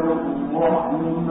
الرحمن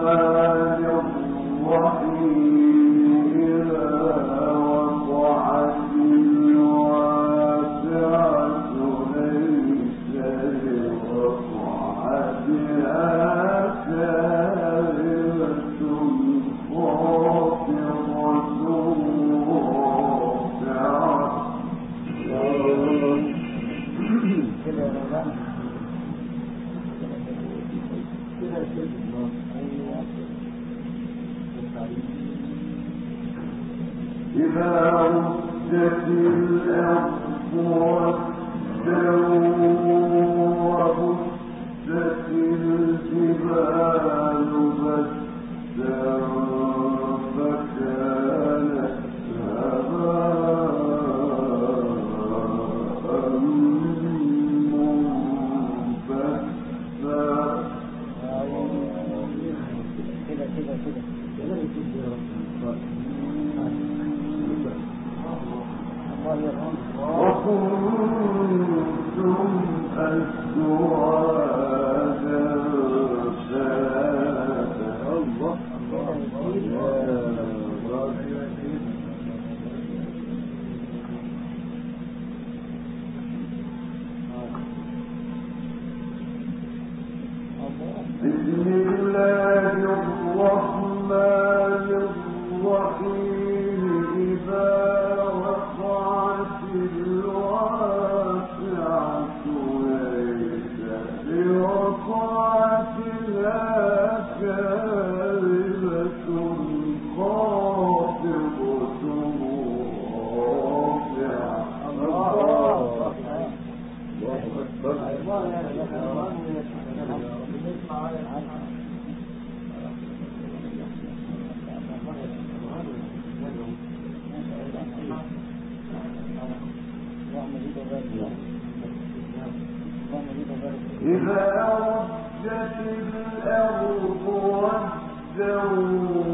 إذا أرجت الأرض والدور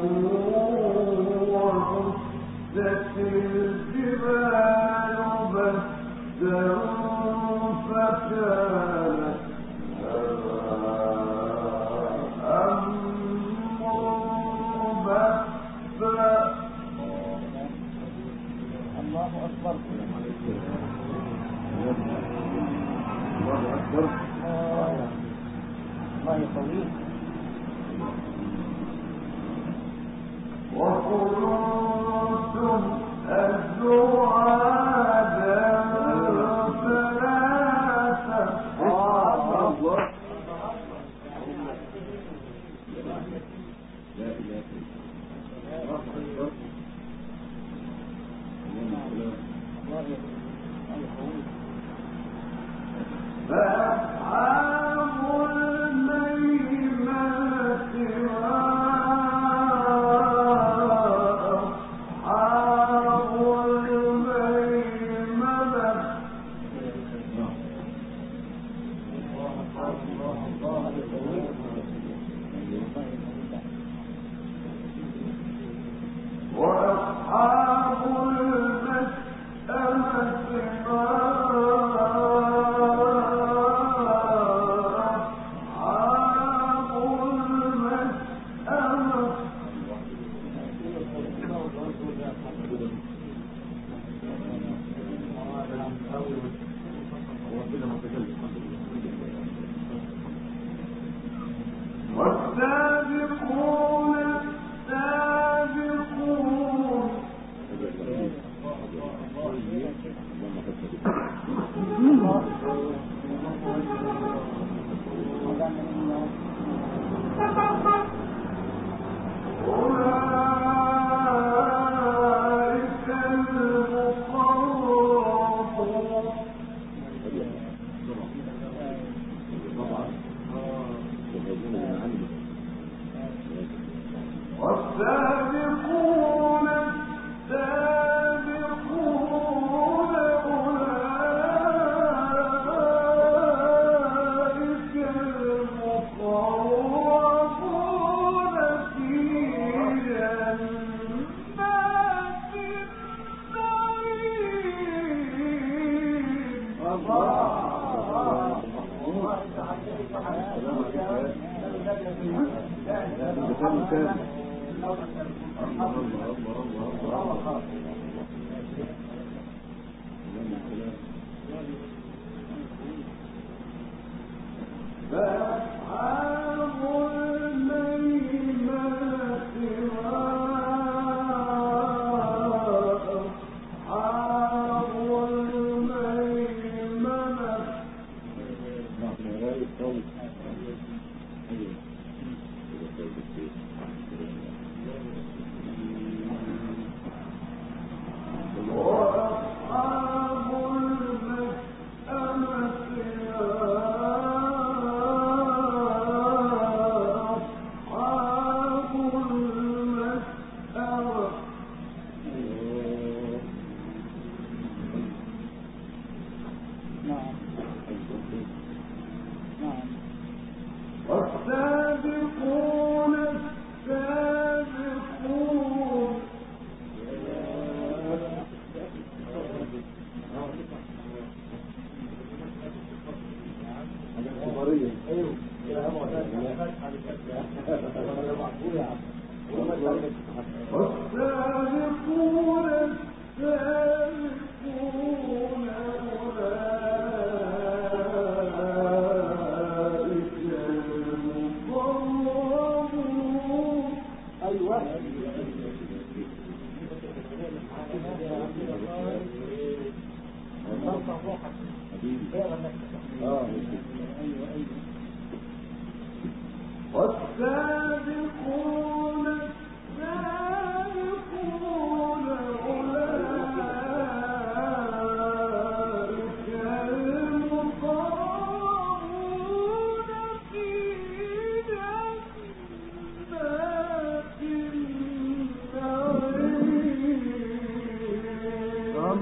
لا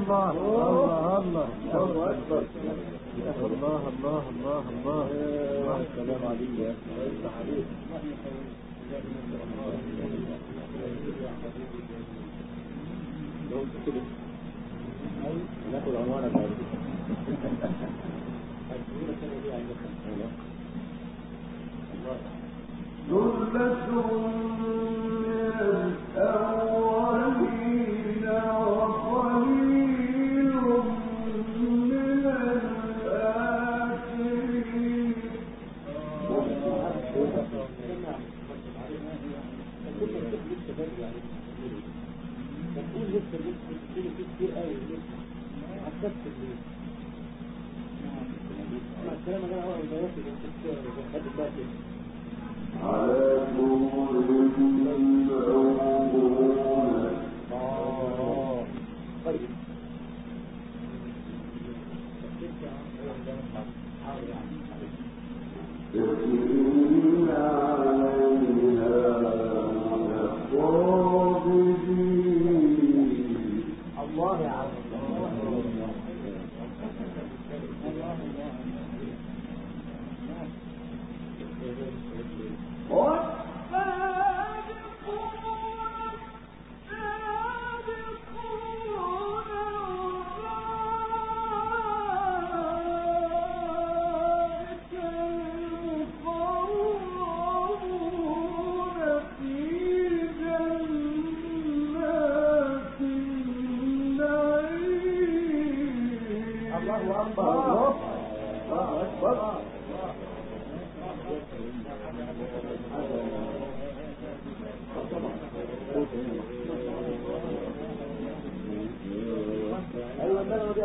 اللہ اللہ بات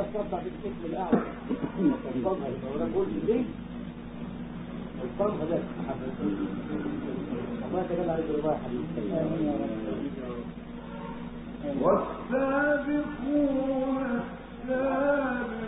الصدع بالكتف والسابقون السابقون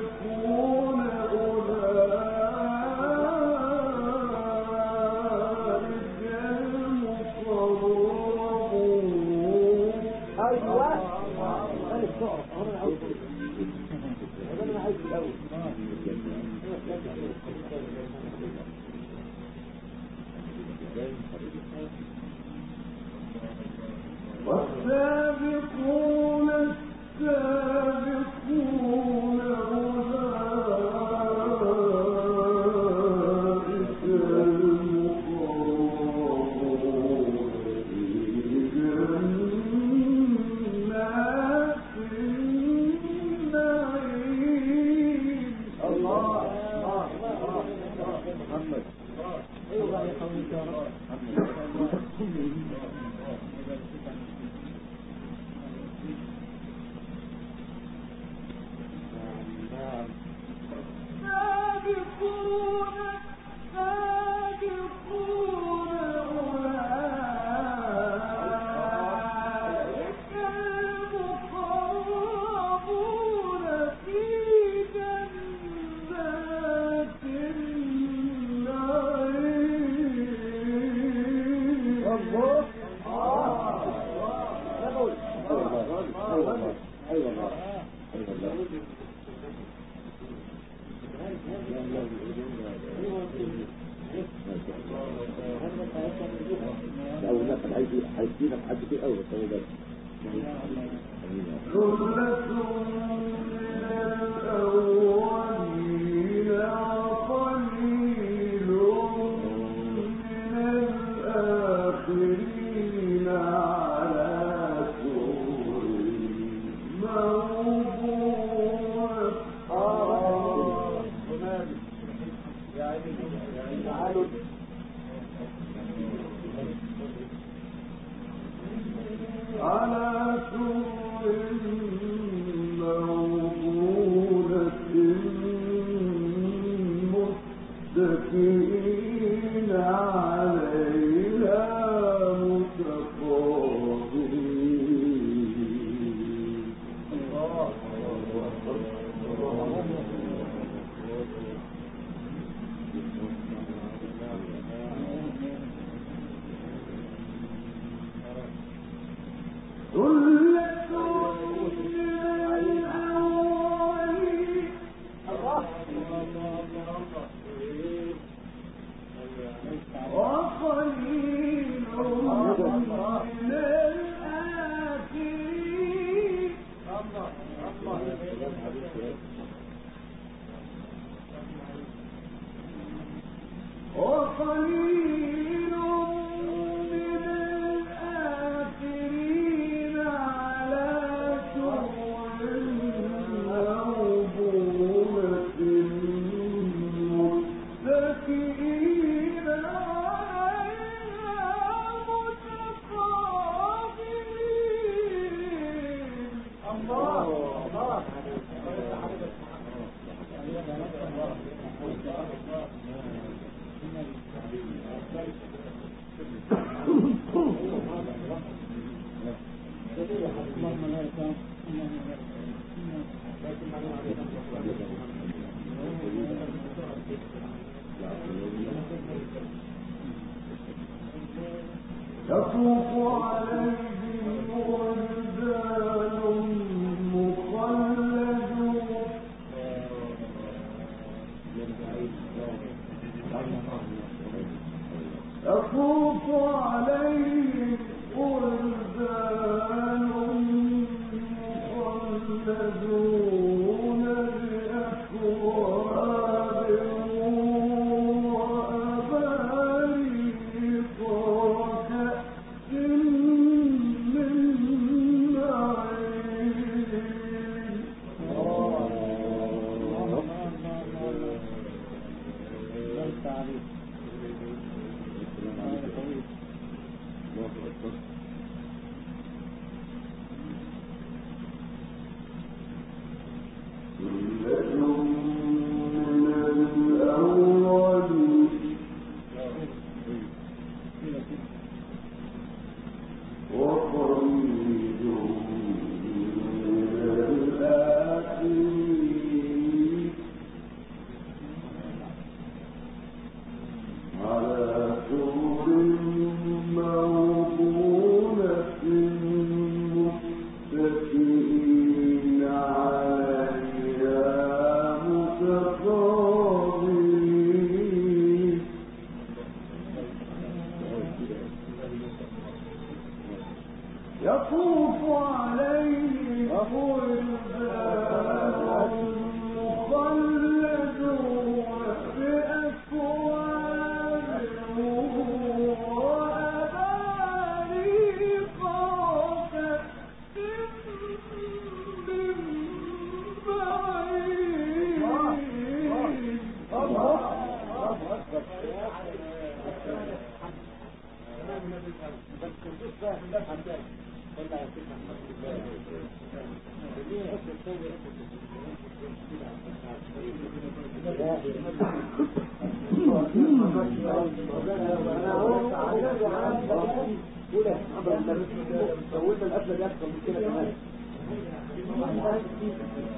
سے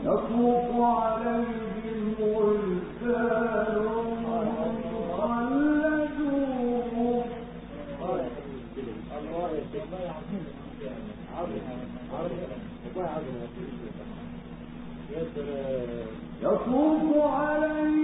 يطوف عليهم ولدان يطوف عليه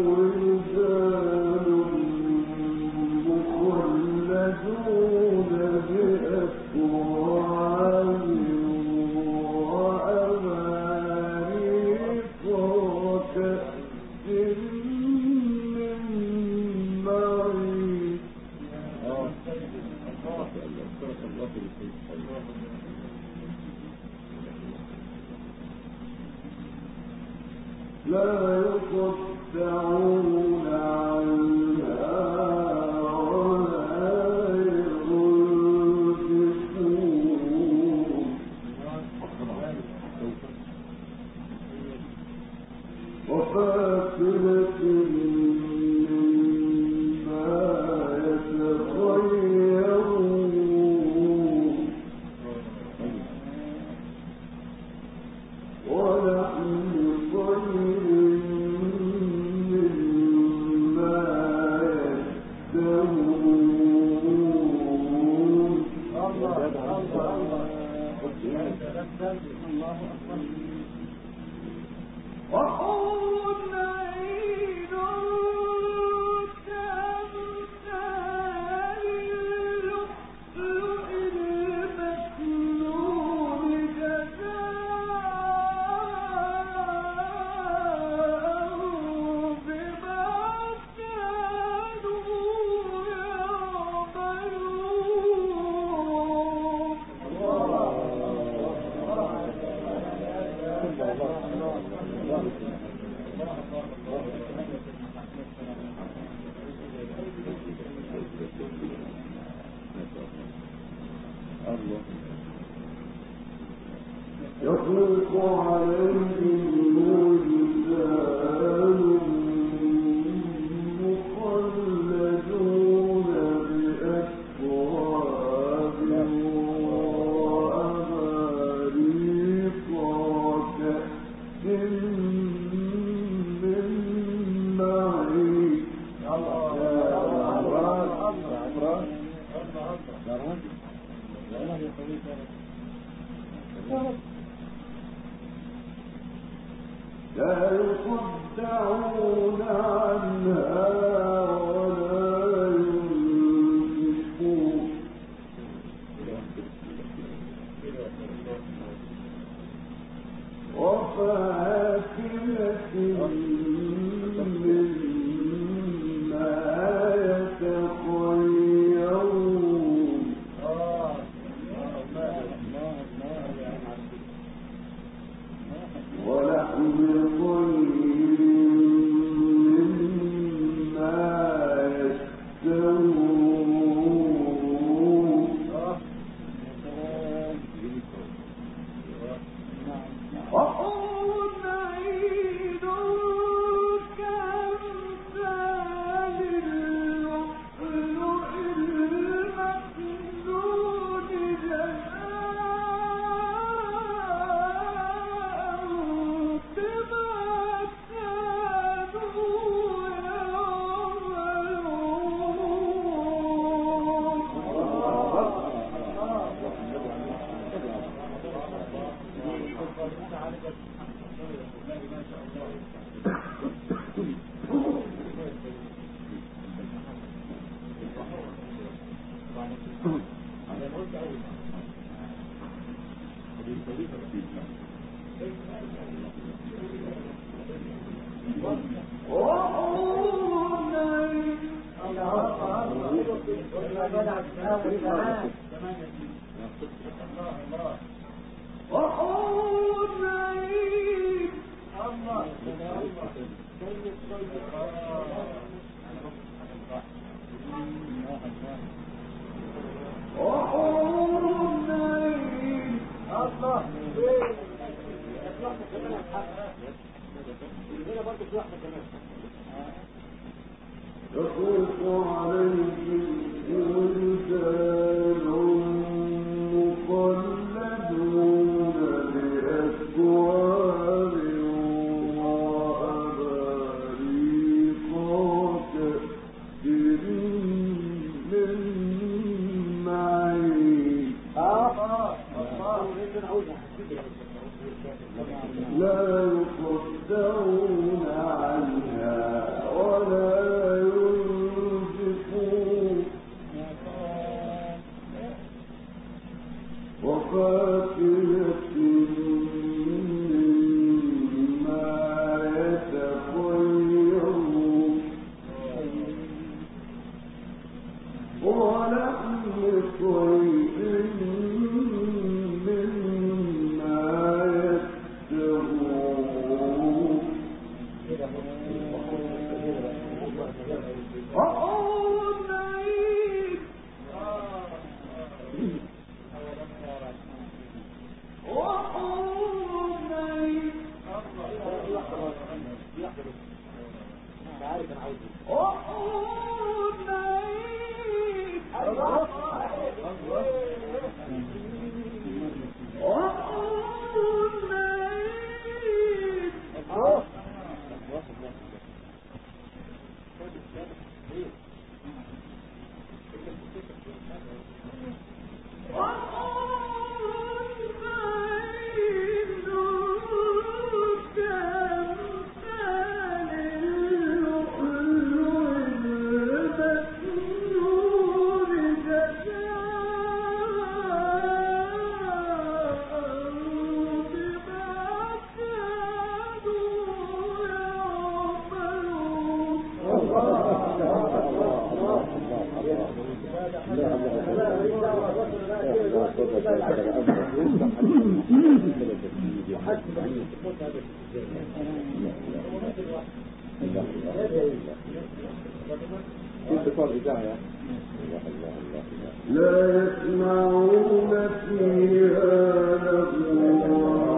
لا لا يسمعون فيها لغوا.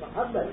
محبت